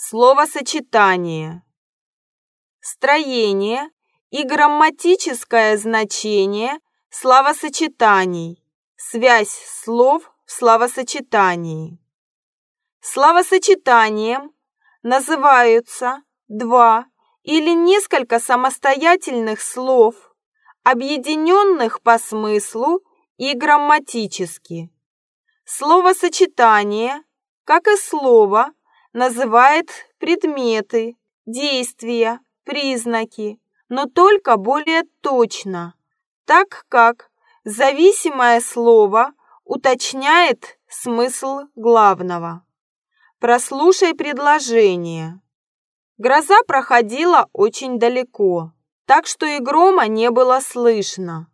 Словосочетание. Строение и грамматическое значение словосочетаний. Связь слов в словосочетании. Словосочетанием называются два или несколько самостоятельных слов, объединенных по смыслу и грамматически. Словосочетание, как и слово, называет предметы, действия, признаки, но только более точно, так как зависимое слово уточняет смысл главного. Прослушай предложение. Гроза проходила очень далеко, так что и грома не было слышно.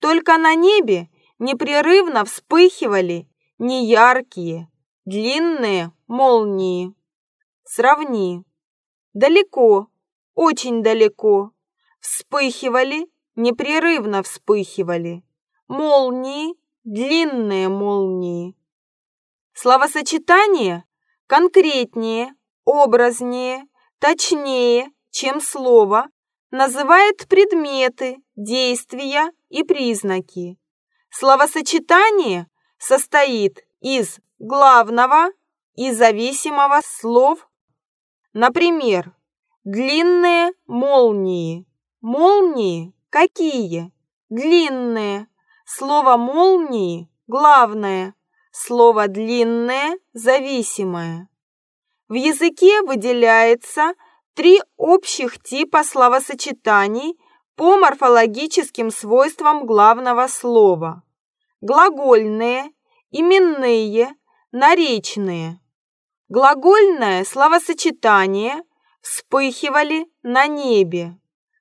Только на небе непрерывно вспыхивали неяркие, длинные молнии. Сравни. Далеко, очень далеко. Вспыхивали, непрерывно вспыхивали. Молнии, длинные молнии. Словосочетание конкретнее, образнее, точнее, чем слово, называет предметы, действия и признаки. Словосочетание состоит из главного и зависимого слов. Например, длинные молнии. Молнии какие? Длинные. Слово молнии главное. Слово длинное зависимое. В языке выделяется три общих типа словосочетаний по морфологическим свойствам главного слова. Глагольные, именные, наречные. Глагольное словосочетание вспыхивали на небе.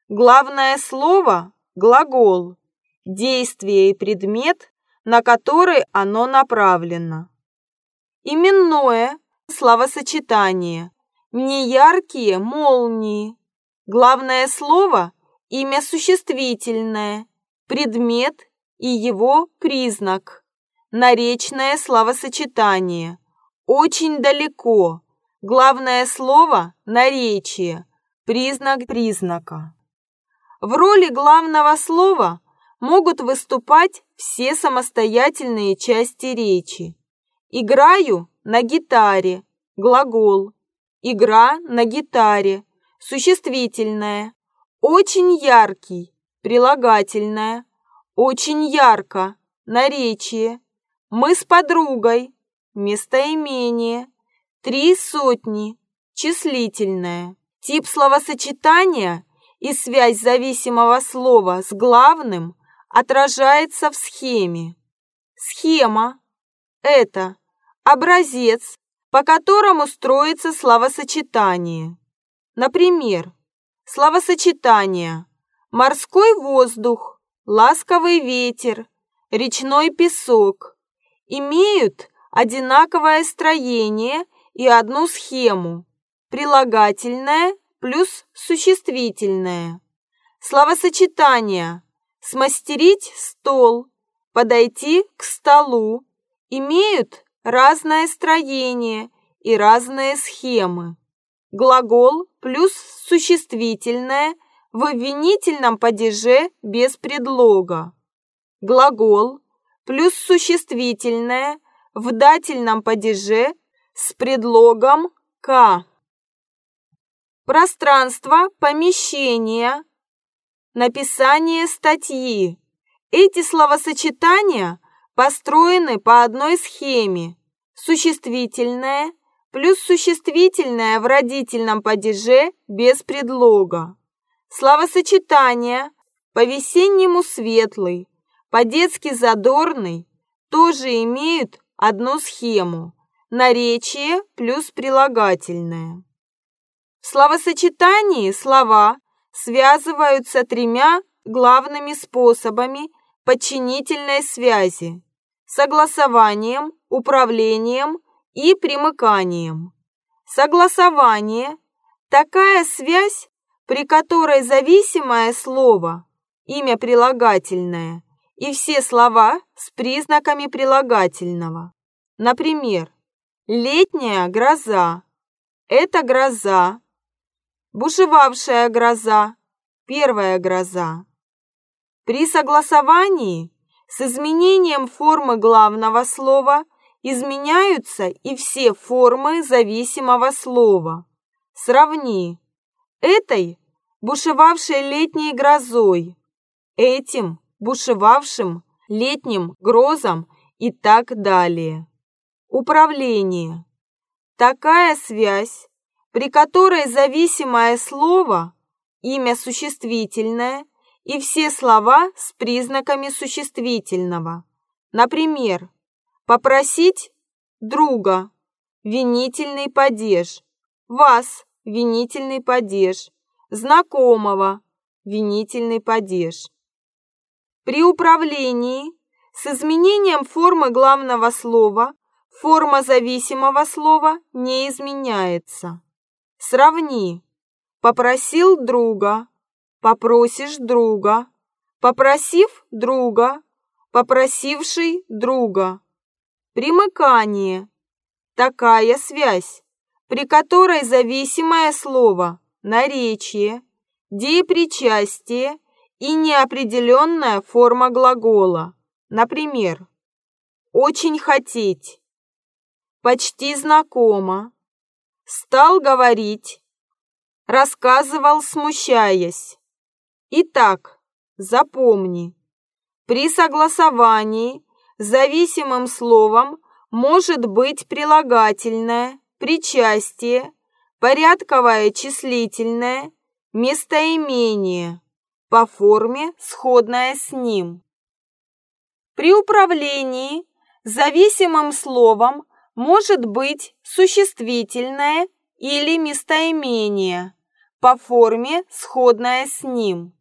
Главное слово – глагол, действие и предмет, на который оно направлено. Именное словосочетание – неяркие молнии. Главное слово – имя существительное, предмет и его признак. Наречное словосочетание. Очень далеко. Главное слово – наречие, признак признака. В роли главного слова могут выступать все самостоятельные части речи. Играю на гитаре, глагол. Игра на гитаре, существительное. Очень яркий, прилагательное. Очень ярко, наречие. Мы с подругой. Местоимение. Три сотни. Числительное. Тип словосочетания и связь зависимого слова с главным отражается в схеме. Схема – это образец, по которому строится словосочетание. Например, словосочетание «морской воздух», «ласковый ветер», «речной песок» имеют одинаковое строение и одну схему – прилагательное плюс существительное. Словосочетания «смастерить стол», «подойти к столу» имеют разное строение и разные схемы. Глагол плюс существительное в обвинительном падеже без предлога. Глагол плюс существительное в дательном падеже с предлогом «к». Пространство помещения. Написание статьи. Эти словосочетания построены по одной схеме. Существительное плюс существительное в родительном падеже без предлога. Словосочетание по-весеннему светлый, по-детски задорный тоже имеют одну схему – наречие плюс прилагательное. В словосочетании слова связываются тремя главными способами подчинительной связи – согласованием, управлением и примыканием. Согласование – такая связь, при которой зависимое слово, имя прилагательное и все слова с признаками прилагательного. Например, летняя гроза. Это гроза. Бушевавшая гроза. Первая гроза. При согласовании с изменением формы главного слова изменяются и все формы зависимого слова. Сравни. Этой бушевавшей летней грозой, этим бушевавшим летним грозом и так далее. Управление. Такая связь, при которой зависимое слово, имя существительное и все слова с признаками существительного. Например, попросить друга, винительный падеж, вас, винительный падеж, знакомого, винительный падеж. При управлении с изменением формы главного слова форма зависимого слова не изменяется. Сравни. Попросил друга, попросишь друга, попросив друга, попросивший друга. Примыкание. Такая связь, при которой зависимое слово, наречие, деепричастие и неопределенная форма глагола. Например, «очень хотеть», «почти знакомо», «стал говорить», «рассказывал, смущаясь». Итак, запомни, при согласовании зависимым словом может быть прилагательное, причастие, порядковое числительное, местоимение, по форме сходное с ним. При управлении зависимым словом может быть существительное или местоимение, по форме сходное с ним.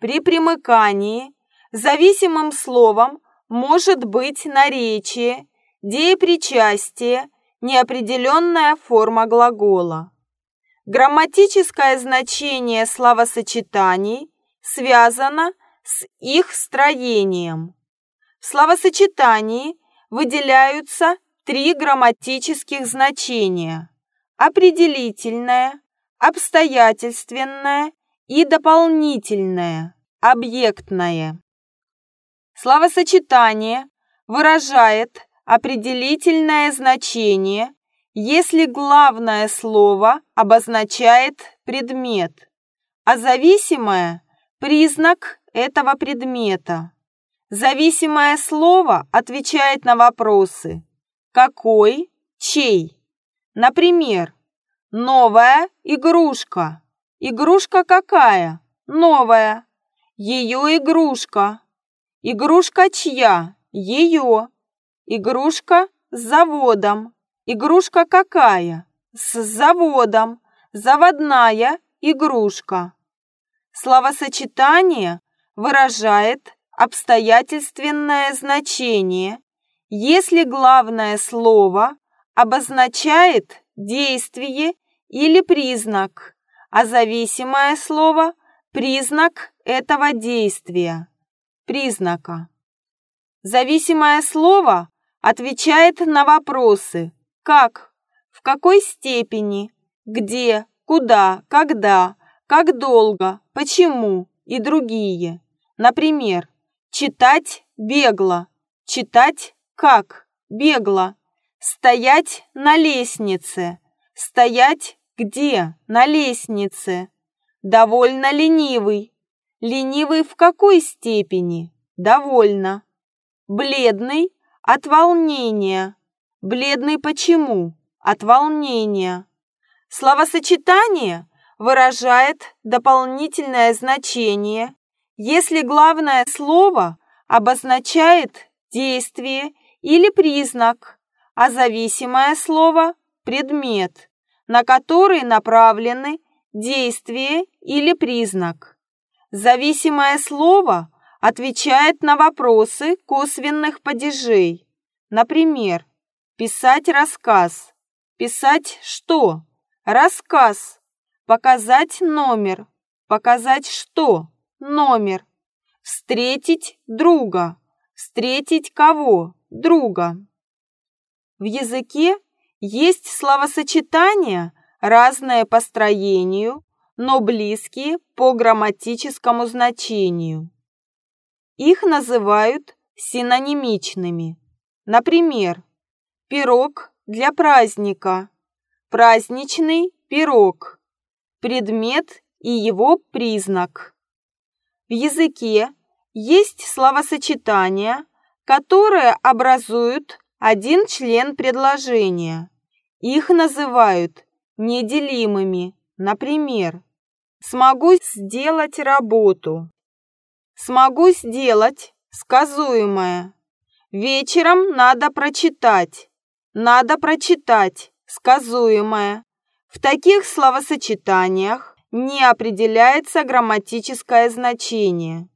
При примыкании зависимым словом может быть наречие, деепричастие, неопределенная форма глагола. Грамматическое значение словосочетаний связано с их строением. В словосочетании выделяются три грамматических значения – определительное, обстоятельственное и дополнительное, объектное. Словосочетание выражает определительное значение, если главное слово обозначает предмет, а зависимое – признак этого предмета. Зависимое слово отвечает на вопросы «какой?», «чей?». Например, новая игрушка. Игрушка какая? Новая. Ее игрушка. Игрушка чья? Ее. Игрушка с заводом. Игрушка какая? С заводом. Заводная игрушка. Словосочетание выражает обстоятельственное значение, если главное слово обозначает действие или признак, а зависимое слово – признак этого действия, признака. Зависимое слово отвечает на вопросы «как», «в какой степени», «где», «куда», «когда», «как долго», «почему» и другие. Например, Читать бегло. Читать как? Бегло. Стоять на лестнице. Стоять где? На лестнице. Довольно ленивый. Ленивый в какой степени? Довольно. Бледный от волнения. Бледный почему? От волнения. Словосочетание выражает дополнительное значение если главное слово обозначает действие или признак, а зависимое слово – предмет, на который направлены действие или признак. Зависимое слово отвечает на вопросы косвенных падежей. Например, писать рассказ. Писать что? Рассказ. Показать номер. Показать что? Номер. Встретить друга. Встретить кого? Друга. В языке есть словосочетания, разные по строению, но близкие по грамматическому значению. Их называют синонимичными. Например, пирог для праздника, праздничный пирог, предмет и его признак. В языке есть словосочетания, которые образуют один член предложения. Их называют неделимыми. Например, смогу сделать работу. Смогу сделать сказуемое. Вечером надо прочитать. Надо прочитать сказуемое. В таких словосочетаниях не определяется грамматическое значение.